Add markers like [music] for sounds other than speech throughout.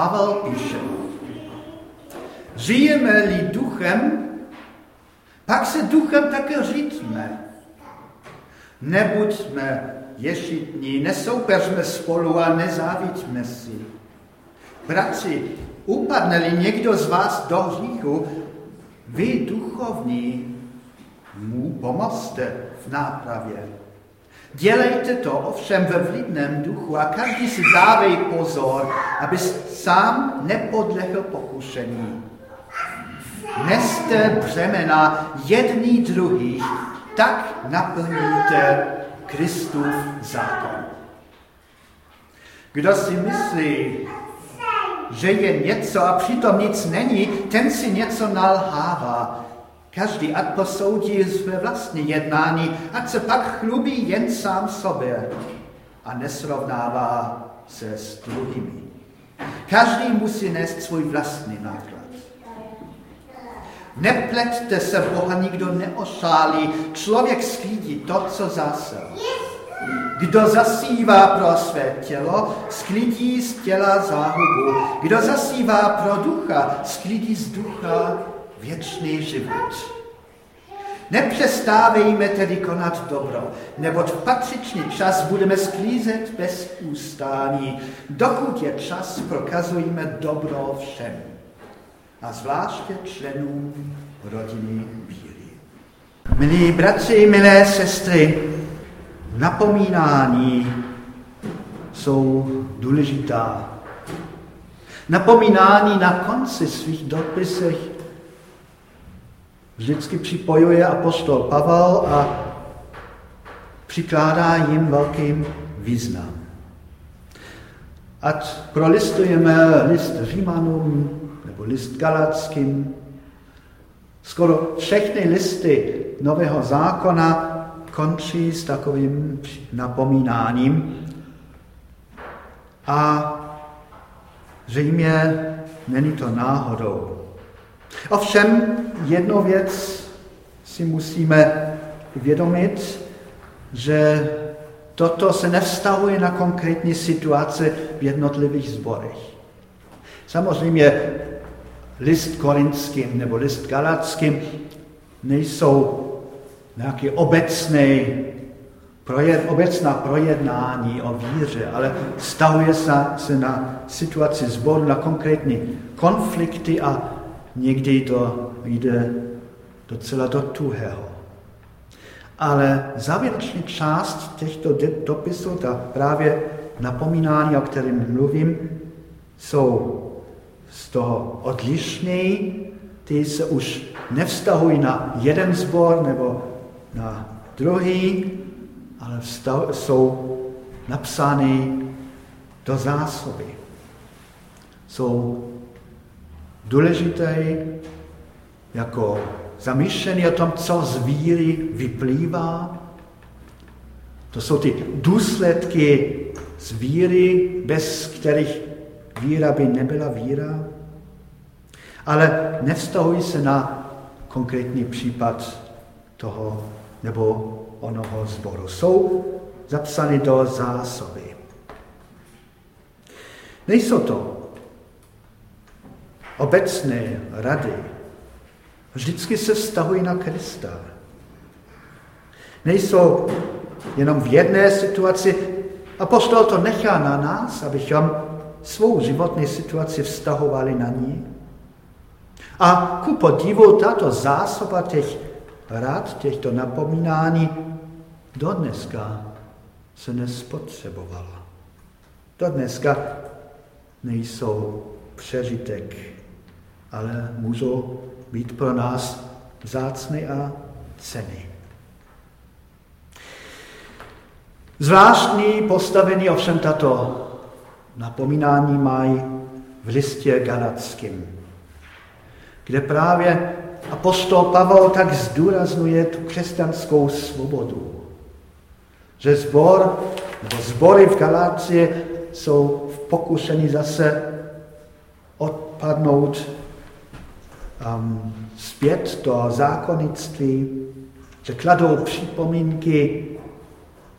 Pavel píše, žijeme-li duchem, pak se duchem také řídme. Nebuďme ješitní, nesoupeřme spolu a nezávidíme si. Bratři, upadne-li někdo z vás do hříchu, vy duchovní mu pomozte v nápravě. Dělejte to ovšem ve vlídném duchu a každý si dávej pozor, aby sám nepodlehl pokušení. Neste břemena jedný druhých, tak naplníte Kristův zákon. Kdo si myslí, že je něco a přitom nic není, ten si něco nalhává. Každý ať posoudí své vlastní jednání, ať se pak chlubí jen sám sobě a nesrovnává se s druhými. Každý musí nést svůj vlastní náklad. Nepleťte se, Boha nikdo neošálí. Člověk sklídí to, co zasel. Kdo zasívá pro své tělo, sklidí z těla záhubu. Kdo zasívá pro ducha, sklidí z ducha věčný život. Nepřestávejme tedy konat dobro, neboť v patřičný čas budeme sklízet bez ústání. Dokud je čas, prokazujeme dobro všem a zvláště členům rodiny víry. Milí bratři, milé sestry, napomínání jsou důležitá. Napomínání na konci svých dopisech vždycky připojuje apostol Pavel a přikládá jim velkým význam. Ať prolistujeme list Římanům nebo list Galackým, skoro všechny listy Nového zákona končí s takovým napomínáním. A zřejmě není to náhodou. Ovšem, jednu věc si musíme uvědomit, že toto se nevztahuje na konkrétní situace v jednotlivých zborech. Samozřejmě list korinským nebo list galackým nejsou nějaký obecný projed, obecná projednání o víře, ale stahuje se, se na situaci zboru, na konkrétní konflikty a někdy to jde docela do tuhého. Ale závěrečná část těchto dopisů, ta právě napomínání, o kterém mluvím, jsou z toho odlišné, ty se už nevztahují na jeden zbor nebo na druhý, ale vstav, jsou napsány do zásoby. Jsou důležité jako zamýšlení o tom, co z víry vyplývá. To jsou ty důsledky z víry, bez kterých víra by nebyla víra. Ale nevztahují se na konkrétní případ toho nebo onoho zboru. Jsou zapsány do zásoby. Nejsou to obecné rady. Vždycky se vztahují na Krista. Nejsou jenom v jedné situaci. Apostol to nechá na nás, abychom svou životní situaci vztahovali na ní. A ku podivu tato zásoba těch rad těchto napomínání do dneska se nespotřebovala. Do dneska nejsou přežitek, ale můžou být pro nás vzácny a ceny. Zvláštní postavení ovšem tato napomínání mají v listě Galackým, kde právě apostol Pavel tak zdůraznuje tu křesťanskou svobodu. Že zbor, nebo zbory v Galácie jsou v pokušení zase odpadnout um, zpět do zákonnictví, že kladou připomínky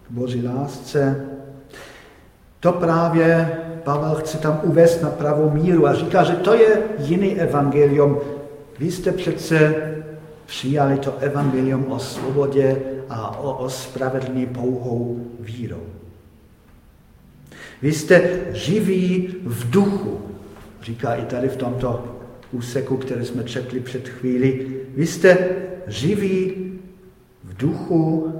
k Boží lásce. To právě Pavel chce tam uvést na pravou míru a říká, že to je jiný evangelium. Vy jste přece přijali to evangelium o svobodě a o, o spravedlní pouhou vírou. Vy jste živí v duchu, říká i tady v tomto úseku, který jsme četli před chvíli. Vy jste živí v duchu,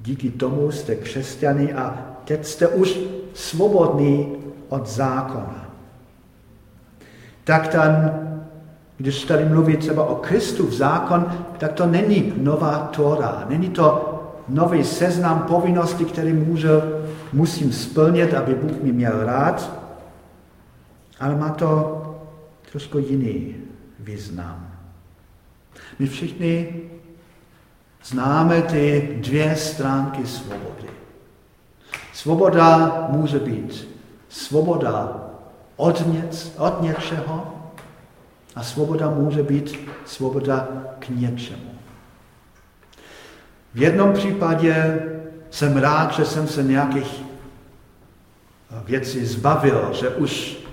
díky tomu jste křesťany a teď jste už svobodní od zákona. Tak ten, když tady mluví třeba o Kristu v zákon, tak to není nová Tora, není to nový seznam povinností, který může, musím splnit, aby Bůh mi měl rád, ale má to trošku jiný význam. My všichni známe ty dvě stránky svobody. Svoboda může být svoboda od, něc, od něčeho a svoboda může být svoboda k něčemu. V jednom případě jsem rád, že jsem se nějakých věcí zbavil, že už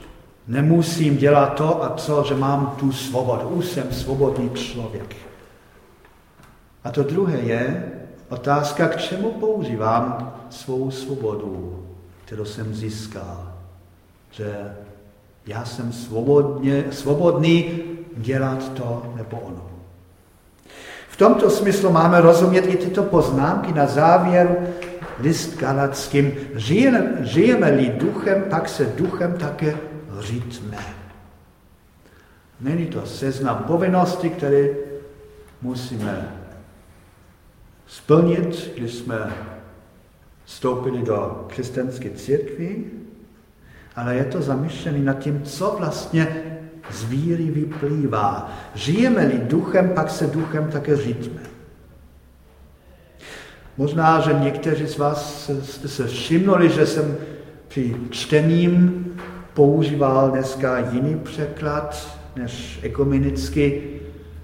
nemusím dělat to a co, že mám tu svobodu. Už jsem svobodný člověk. A to druhé je otázka, k čemu používám svou svobodu, kterou jsem získal. Že já jsem svobodně, svobodný dělat to nebo ono. V tomto smyslu máme rozumět i tyto poznámky na závěr list galackým. Žijeme, žijeme-li duchem, pak se duchem také řídme. Není to seznam povinností, které musíme splnit, když jsme vstoupili do křesťanské církvy, ale je to zamýšlené nad tím, co vlastně z víry vyplývá. Žijeme-li duchem, pak se duchem také řídíme. Možná, že někteří z vás jste se všimnuli, že jsem při čtením používal dneska jiný překlad než ekumenicky.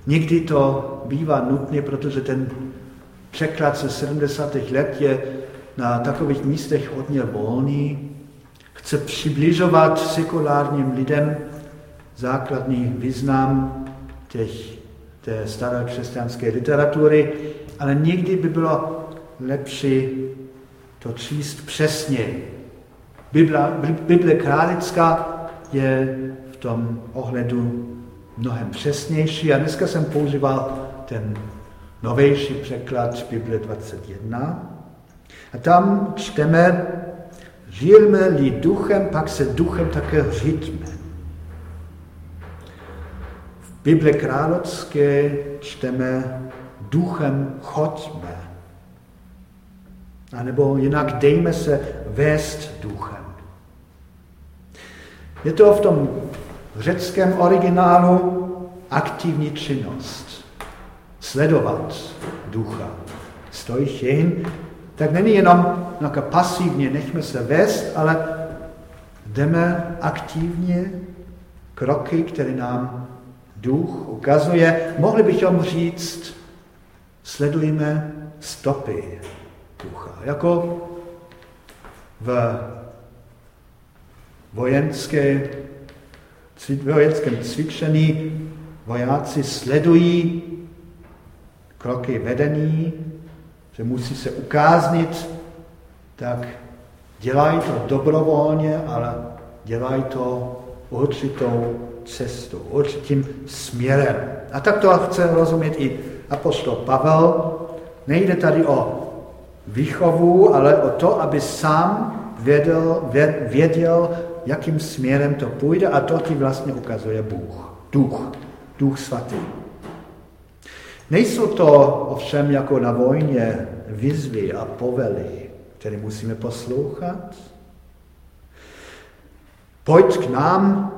Někdy to bývá nutné, protože ten překlad ze 70. let je na takových místech hodně volný, chce přibližovat sekulárním lidem základní význam těch, té staré křesťanské literatury, ale někdy by bylo lepší to číst přesně. Biblia, Bible králická je v tom ohledu mnohem přesnější a dneska jsem používal ten novější překlad Bible 21. A tam čteme, žijeme-li duchem, pak se duchem také řídme. V Bible královské čteme duchem choďme. A nebo jinak dejme se vést duchem. Je to v tom řeckém originálu aktivní činnost sledovat ducha. Stojíš jen, tak není jenom nějaká pasivně, nechme se vést, ale jdeme aktivně kroky, které nám duch ukazuje. Mohli bychom říct, sledujeme stopy ducha. Jako v vojenské, vojenském cvičení vojáci sledují kroky vedení, že musí se ukáznit, tak dělají to dobrovolně, ale dělají to určitou cestou, určitým směrem. A tak to chce rozumět i apostol Pavel. Nejde tady o výchovu, ale o to, aby sám věděl, věděl, jakým směrem to půjde a to ti vlastně ukazuje Bůh, duch, duch svatý. Nejsou to ovšem jako na vojně výzvy a povely, které musíme poslouchat. Pojď k nám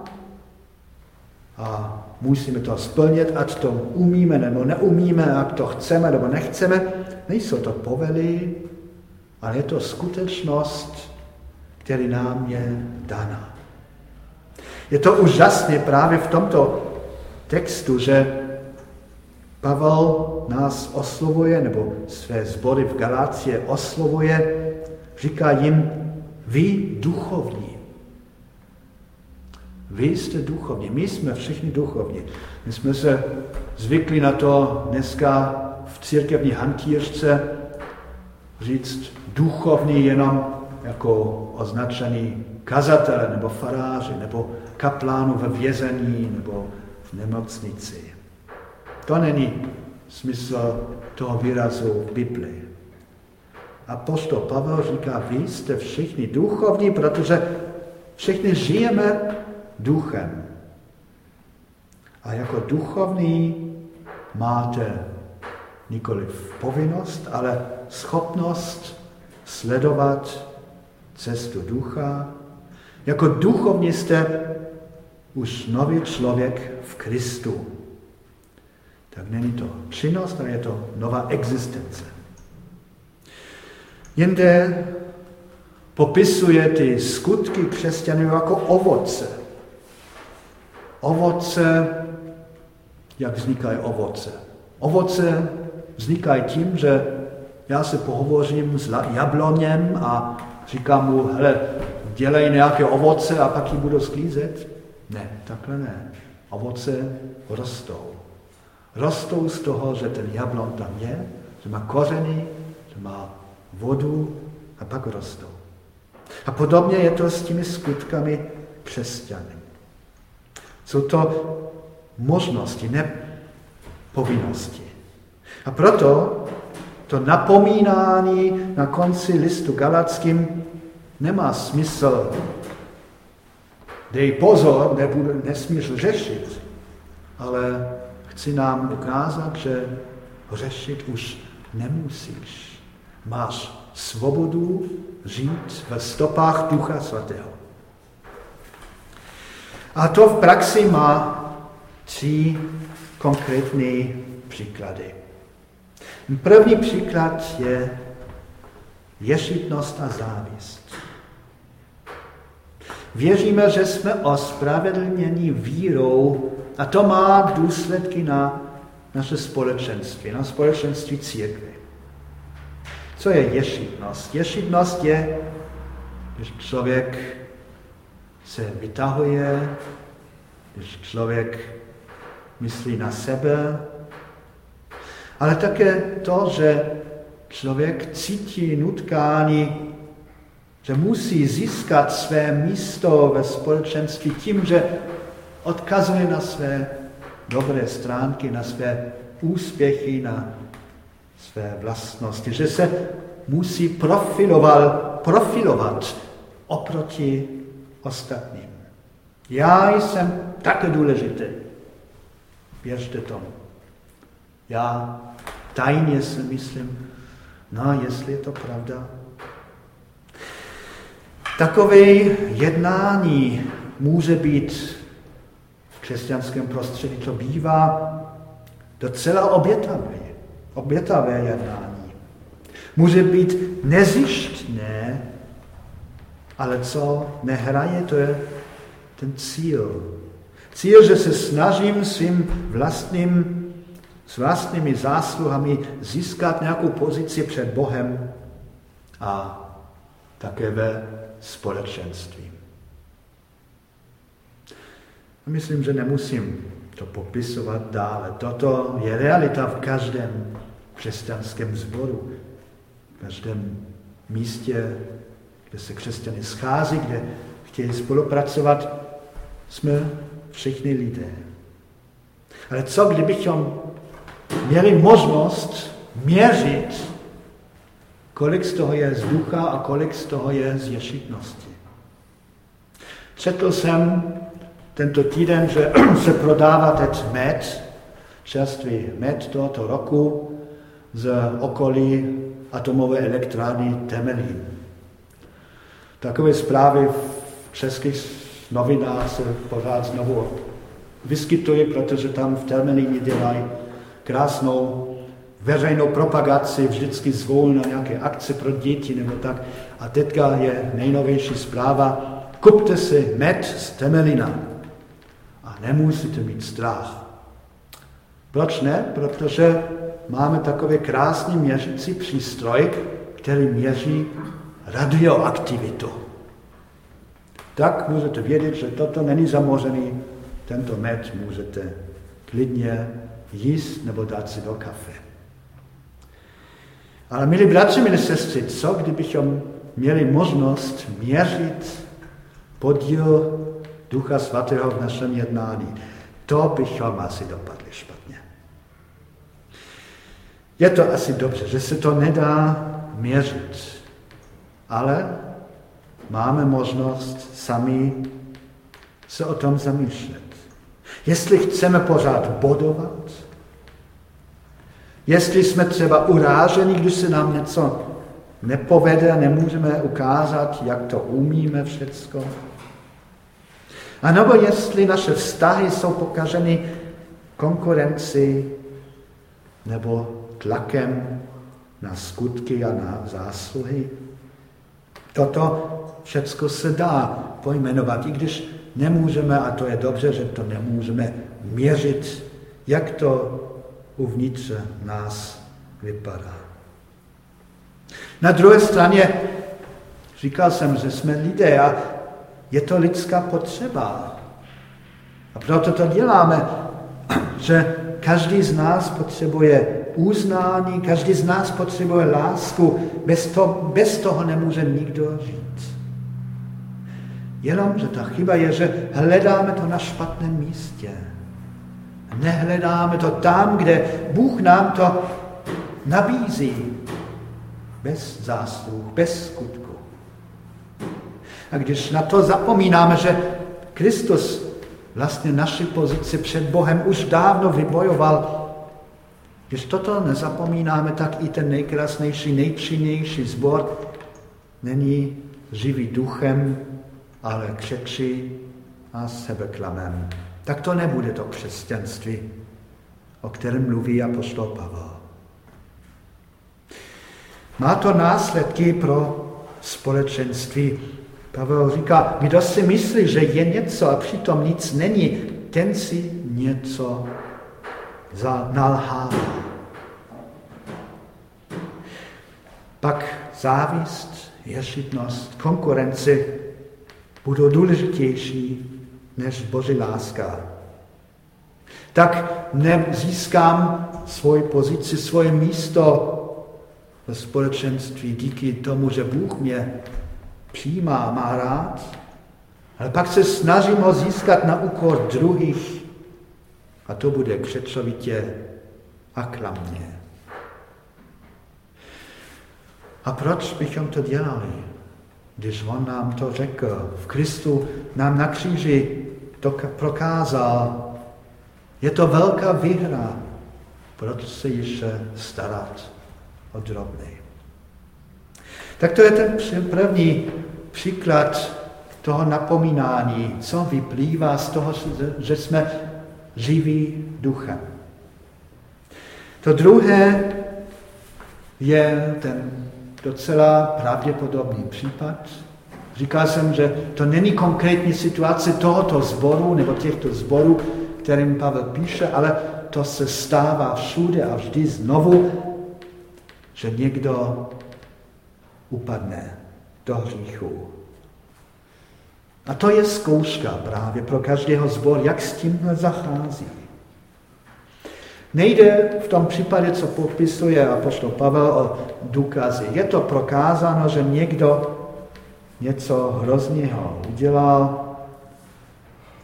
a musíme to splnit, ať to umíme nebo neumíme, ať to chceme nebo nechceme. Nejsou to povely, ale je to skutečnost, který nám je dana. Je to úžasné právě v tomto textu, že Pavel nás oslovuje, nebo své sbory v Galácie oslovuje, říká jim, vy duchovní. Vy jste duchovní, my jsme všichni duchovní. My jsme se zvykli na to dneska v církevní hantýřce říct duchovní jenom jako označený kazatele nebo faráři nebo kaplánu ve vězení nebo v nemocnici. To není smysl toho výrazu v Biblii. A postol Pavel říká, vy jste všichni duchovní, protože všichni žijeme duchem. A jako duchovní máte nikoli povinnost, ale schopnost sledovat cestu ducha. Jako duchovní jste už nový člověk v Kristu. Tak není to činnost, ale je to nová existence. Jinde popisuje ty skutky křesťanů jako ovoce. Ovoce, jak vznikají ovoce? Ovoce vznikají tím, že já se pohovořím s jabloněm a říkám mu, hele, dělej nějaké ovoce a pak ji budu sklízet. Ne, takhle ne. Ovoce rostou. Rostou z toho, že ten jablon tam je, že má kořeny, že má vodu a pak rostou. A podobně je to s těmi skutkami křesťany. Jsou to možnosti, ne povinnosti. A proto to napomínání na konci listu Galackým nemá smysl. Dej pozor, nebudu, nesmíš řešit, ale chci nám ukázat, že řešit už nemusíš. Máš svobodu žít ve stopách Ducha Svatého. A to v praxi má tři konkrétní příklady. První příklad je ješitnost a závist. Věříme, že jsme ospravedlněni vírou a to má důsledky na naše společenství, na společenství církve. Co je ješitnost? Ješitnost je, když člověk se vytahuje, když člověk myslí na sebe, ale také to, že člověk cítí nutkání, že musí získat své místo ve společenství tím, že odkazuje na své dobré stránky, na své úspěchy, na své vlastnosti, že se musí profilovat, profilovat oproti ostatním. Já jsem také důležitý. Věřte tomu. Já tajně si myslím, no jestli je to pravda. Takové jednání může být v křesťanském prostředí, to bývá docela obětavé, obětavé jednání. Může být nezištné, ale co nehraje, to je ten cíl. Cíl, že se snažím svým vlastním s vlastními zásluhami získat nějakou pozici před Bohem a také ve společenství. Myslím, že nemusím to popisovat dále. Toto je realita v každém křesťanském sboru, v každém místě, kde se křesťany schází, kde chtějí spolupracovat, jsme všichni lidé. Ale co kdybychom měli možnost měřit, kolik z toho je z ducha a kolik z toho je z ješitnosti. Četl jsem tento týden, že [clears throat] se prodává teď med, čerstvý med tohoto roku z okolí atomové elektrárny Temelín. Takové zprávy v českých novinách se pořád znovu vyskytují, protože tam v Temelíně dělají krásnou veřejnou propagaci, vždycky zvou na nějaké akce pro děti nebo tak. A teďka je nejnovější zpráva, kupte si med z Temelina a nemusíte mít strach. Proč ne? Protože máme takový krásný měřící přístroj, který měří radioaktivitu. tak můžete vědět, že toto není zamořený, tento med můžete klidně jíst nebo dát si do kafe. Ale milí bratři, milí sestry, co kdybychom měli možnost měřit podíl Ducha Svatého v našem jednání? To bychom asi dopadli špatně. Je to asi dobře, že se to nedá měřit, ale máme možnost sami se o tom zamýšlet. Jestli chceme pořád bodovat, jestli jsme třeba uráženi, když se nám něco nepovede a nemůžeme ukázat, jak to umíme všecko. A nebo jestli naše vztahy jsou pokaženy konkurenci nebo tlakem na skutky a na zásluhy. Toto všecko se dá pojmenovat, i když nemůžeme, a to je dobře, že to nemůžeme měřit, jak to uvnitř nás vypadá. Na druhé straně říkal jsem, že jsme lidé a je to lidská potřeba. A proto to děláme, [clears throat] že každý z nás potřebuje uznání, každý z nás potřebuje lásku, bez, to, bez toho nemůže nikdo žít. Jenom, že ta chyba je, že hledáme to na špatném místě. Nehledáme to tam, kde Bůh nám to nabízí. Bez zásluh, bez skutku. A když na to zapomínáme, že Kristus vlastně naši pozici před Bohem už dávno vybojoval, když toto nezapomínáme, tak i ten nejkrásnější, nejčinnější zbor není živý duchem, ale křeči a sebeklamem. Tak to nebude to křesťanství, o kterém mluví apostol Pavel. Má to následky pro společenství. Pavel říká, kdo si myslí, že je něco a přitom nic není, ten si něco nalhává. Pak závist, ješitnost, konkurenci budou důležitější než Boží láska. Tak nezískám svoji pozici, svoje místo ve společenství díky tomu, že Bůh mě přijímá, má rád, ale pak se snažím ho získat na úkor druhých a to bude křečovitě a klamně. A proč bychom to dělali? Když on nám to řekl, v Kristu nám na kříži to prokázal. Je to velká výhra, proč se ještě starat o drobný. Tak to je ten první příklad toho napomínání, co vyplývá z toho, že jsme živí duchem. To druhé je ten docela pravděpodobný případ. Říkal jsem, že to není konkrétní situace tohoto zboru nebo těchto zborů, kterým Pavel píše, ale to se stává všude a vždy znovu, že někdo upadne do hříchu. A to je zkouška právě pro každého zbor, jak s tím zachází. Nejde v tom případě, co popisuje apostol Pavel o důkazy. Je to prokázáno, že někdo něco hrozného udělal,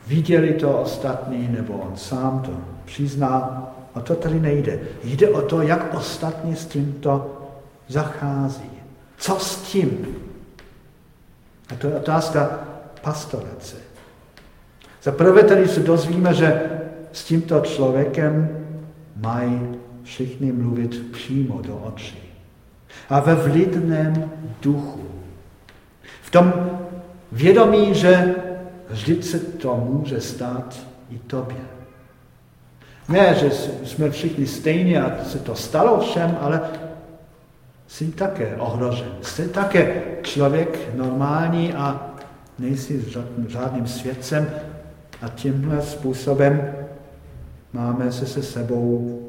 viděli to ostatní, nebo on sám to přiznal. A to tady nejde. Jde o to, jak ostatní s tímto zachází. Co s tím? A to je otázka pastorace. Za prvé tady se dozvíme, že s tímto člověkem mají všichni mluvit přímo do očí. A ve vlidném duchu. V tom vědomí, že vždyť se to může stát i tobě. Ne, že jsme všichni stejní a se to stalo všem, ale jsi také ohrožen. Jsi také člověk normální a nejsi žádným svědcem a tímhle způsobem máme se se sebou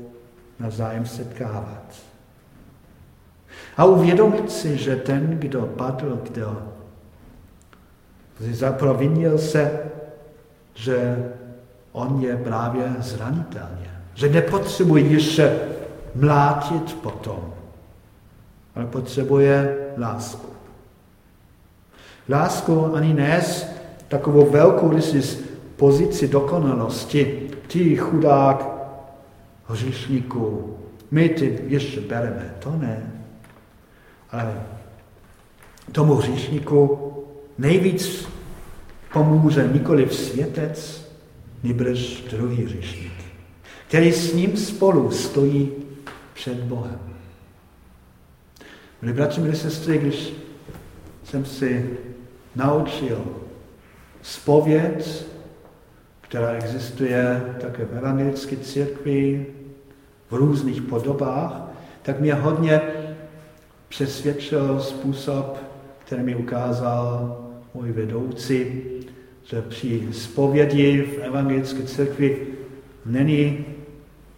navzájem setkávat. A uvědomit si, že ten, kdo padl, kdo Zaprovinil se, že on je právě zranitelně. Že nepotřebuje ještě mlátit potom, ale potřebuje lásku. Lásku ani nes takovou velkou pozici dokonalosti. Ty chudák hříšníků, my ty ještě bereme, to ne. Ale tomu hříšníku nejvíc pomůže nikoli v světec, nýbrž druhý hříšník, který s ním spolu stojí před Bohem. Milí bratři, milí sestry, když jsem si naučil spověd, která existuje také v evangelické církvi v různých podobách, tak mě hodně přesvědčil způsob, který mi ukázal můj vedoucí, že při spovědi v evangelické církvi není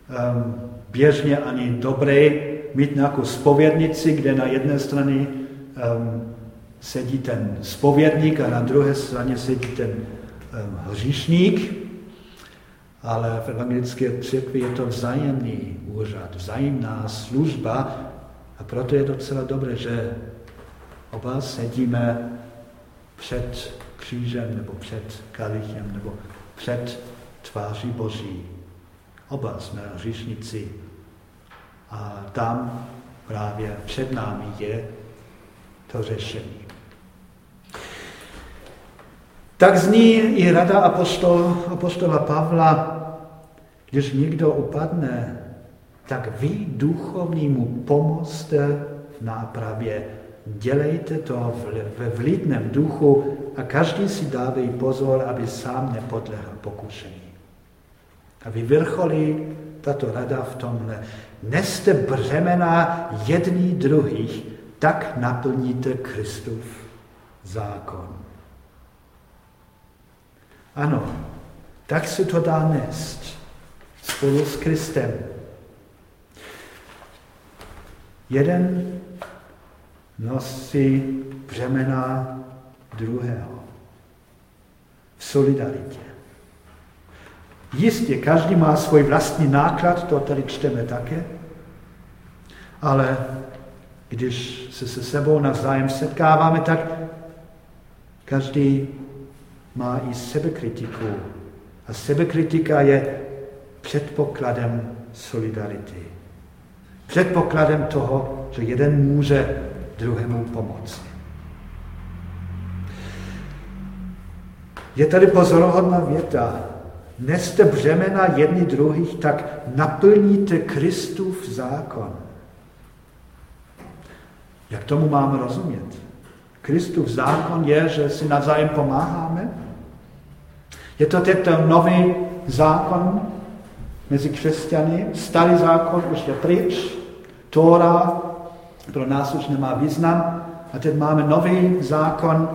um, běžně ani dobré mít nějakou spovědnici, kde na jedné straně um, sedí ten spovědník a na druhé straně sedí ten hříšník, ale v evangelické církvi je to vzájemný úřad, vzájemná služba a proto je docela dobré, že oba sedíme před křížem nebo před kalichem nebo před tváří Boží. Oba jsme hříšníci a tam právě před námi je to řešení. Tak zní i rada apostol, apostola Pavla, když někdo upadne, tak vy duchovnímu pomozte v nápravě. Dělejte to ve vlídném duchu a každý si dávej pozor, aby sám nepodlehl pokušení. A vyvrcholí tato rada v tomhle. Neste břemena jedný druhých, tak naplníte Kristův zákon. Ano, tak se to dá nést spolu s Kristem. Jeden nosí břemena druhého v solidaritě. Jistě, každý má svůj vlastní náklad, to tady čteme také, ale když se se sebou navzájem setkáváme, tak každý má i sebekritiku. A sebekritika je předpokladem solidarity. Předpokladem toho, že jeden může druhému pomoci. Je tady pozorohodná věta. Neste břemena jedni druhých, tak naplníte Kristův zákon. Jak tomu máme rozumět? Kristův zákon je, že si navzájem pomáháme. Je to tento nový zákon mezi křesťany. Starý zákon už je pryč. Tóra pro nás už nemá význam. A teď máme nový zákon,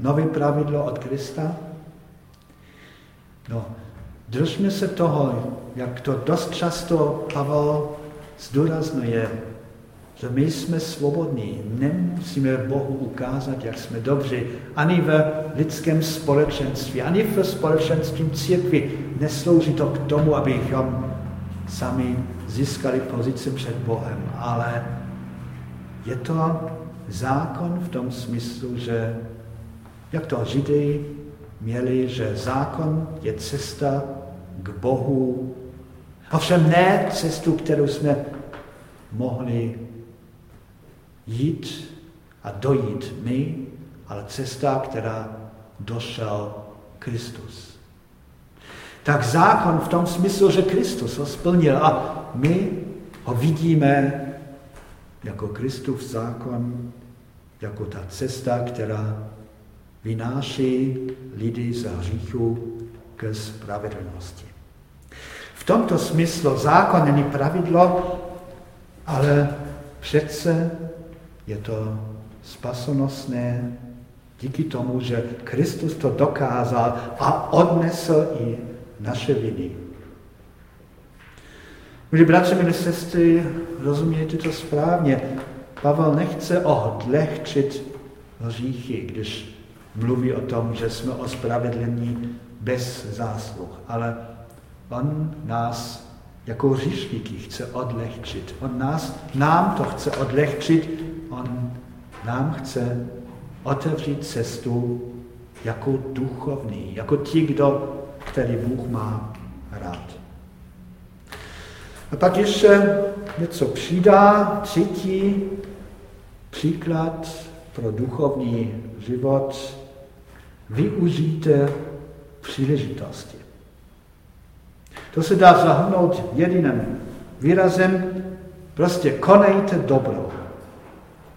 nový pravidlo od Krista. No, držme se toho, jak to dost často Pavel zdůrazňuje, že my jsme svobodní, nemusíme Bohu ukázat, jak jsme dobří, ani v lidském společenství, ani v společenství církvi. Neslouží to k tomu, abychom sami získali pozici před Bohem, ale je to zákon v tom smyslu, že jak to Židé měli, že zákon je cesta k Bohu. Ovšem ne cestu, kterou jsme mohli jít a dojít my, ale cesta, která došel Kristus. Tak zákon v tom smyslu, že Kristus ho splnil a my ho vidíme jako Kristův zákon, jako ta cesta, která vynáší lidi za hříchu ke spravedlnosti. V tomto smyslu zákon není pravidlo, ale přece je to spasonosné díky tomu, že Kristus to dokázal a odnesl i naše viny. Milí bratři, milí sestry, rozumějte to správně. Pavel nechce odlehčit hříchy, když mluví o tom, že jsme ospravedlení bez zásluh, ale on nás jako hříšníky chce odlehčit. On nás, nám to chce odlehčit, on nám chce otevřít cestu jako duchovní, jako ti, kdo, který Bůh má rád. A pak ještě něco přidá, třetí příklad pro duchovní život. Využijte příležitosti. To se dá zahrnout jediným výrazem, prostě konejte dobro.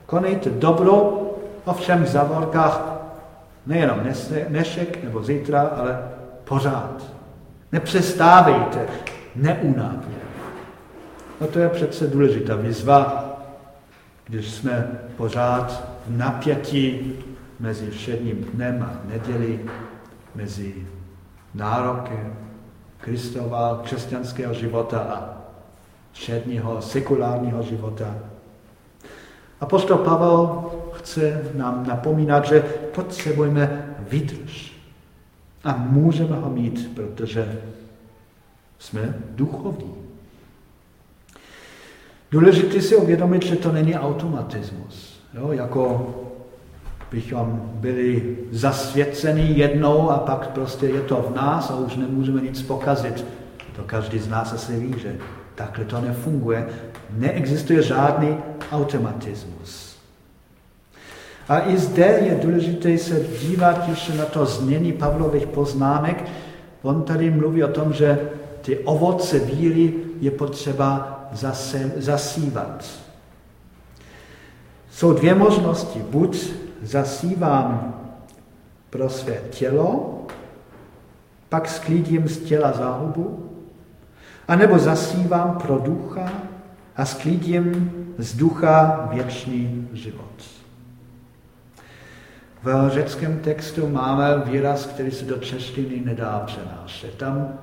Konejte dobro, ovšem v závorkách nejenom dnešek nebo zítra, ale pořád. Nepřestávejte neunávně. No to je přece důležitá výzva, když jsme pořád v napětí mezi všedním dnem a neděli, mezi nárokem Kristova křesťanského života a všedního sekulárního života. A postol Pavel chce nám napomínat, že potřebujeme vydrž. A můžeme ho mít, protože jsme duchovní. Důležité si uvědomit, že to není automatismus. Jo, jako bychom byli zasvěceni jednou a pak prostě je to v nás a už nemůžeme nic pokazit. To každý z nás asi ví, že takhle to nefunguje. Neexistuje žádný automatismus. A i zde je důležité se dívat ještě na to změní Pavlových poznámek. On tady mluví o tom, že ty ovoce víry je potřeba zase, zasívat. Jsou dvě možnosti. Buď zasívám pro své tělo, pak sklidím z těla záhubu, anebo zasívám pro ducha a sklidím z ducha věčný život. V řeckém textu máme výraz, který se do češtiny nedá přenášet. Tam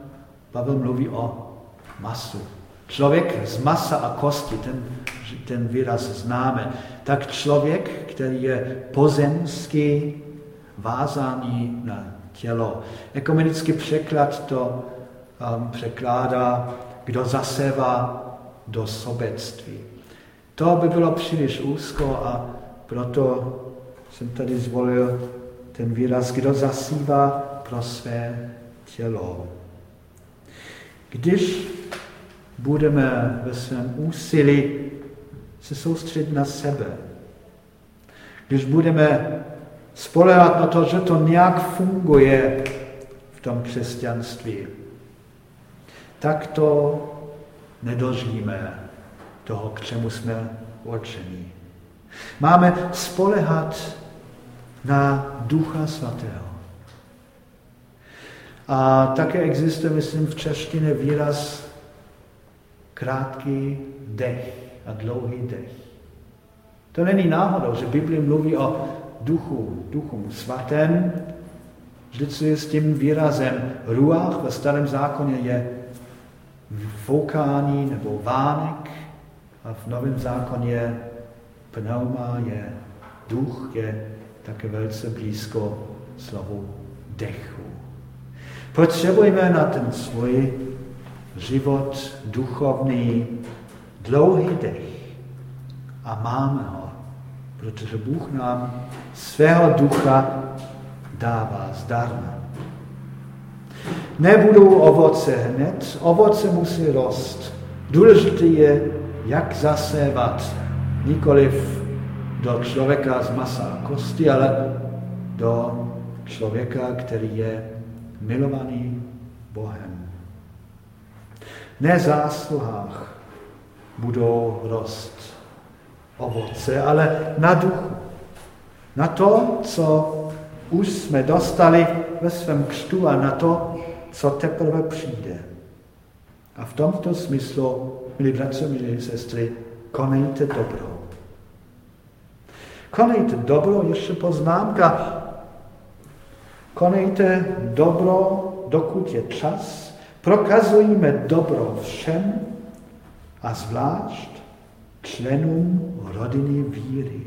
Pavel mluví o masu, Člověk z masa a kosti, ten, ten výraz známe, tak člověk, který je pozemský, vázaný na tělo. Ekumenický překlad to um, překládá, kdo zasevá do sobectví. To by bylo příliš úzko a proto jsem tady zvolil ten výraz, kdo zasívá pro své tělo. Když budeme ve svém úsilí se soustředit na sebe. Když budeme spolehat na to, že to nějak funguje v tom křesťanství, tak to nedožíme toho, k čemu jsme určení. Máme spolehat na Ducha Svatého. A také existuje, myslím, v češtině výraz krátký dech a dlouhý dech. To není náhodou, že Biblia mluví o duchu, duchu svatém, vždycky s tím výrazem ruach, ve starém zákoně je foukání nebo vánek a v novém zákoně pneuma je duch, je také velice blízko slovu dechu. Potřebujeme na ten svůj život duchovní, dlouhý dech. A máme ho, protože Bůh nám svého ducha dává zdarma. Nebudou ovoce hned, ovoce musí rost. Důležité je, jak zasévat, nikoliv do člověka z masa a kosti, ale do člověka, který je milovaný Bohem nezásluhách budou rost ovoce, ale na duchu. Na to, co už jsme dostali ve svém křtu a na to, co teprve přijde. A v tomto smyslu, milí bratři, milí sestry, konejte dobro. Konejte dobro, ještě poznámka. Konejte dobro, dokud je čas, Prokazujme dobro všem a zvlášť členům rodiny víry.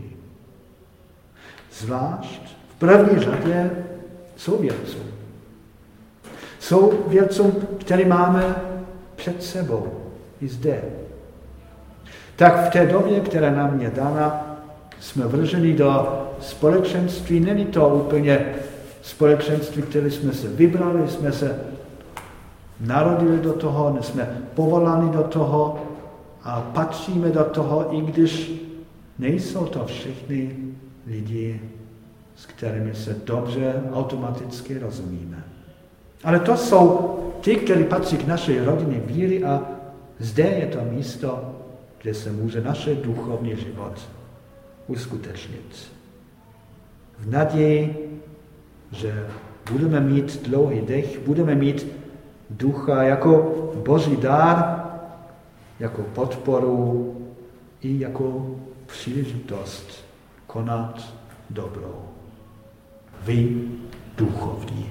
Zvlášť v první řadě jsou vědců. Jsou vědcům, který máme před sebou i zde. Tak v té době, která nám je dána, jsme vrženi do společenství. Není to úplně společenství, které jsme se vybrali, jsme se narodili do toho, jsme povoláni do toho a patříme do toho, i když nejsou to všichni lidi, s kterými se dobře automaticky rozumíme. Ale to jsou ti, kteří patří k naší rodině víry a zde je to místo, kde se může naše duchovní život uskutečnit. V naději, že budeme mít dlouhý dech, budeme mít ducha jako boží dár, jako podporu i jako příležitost konat dobrou. Vy duchovní.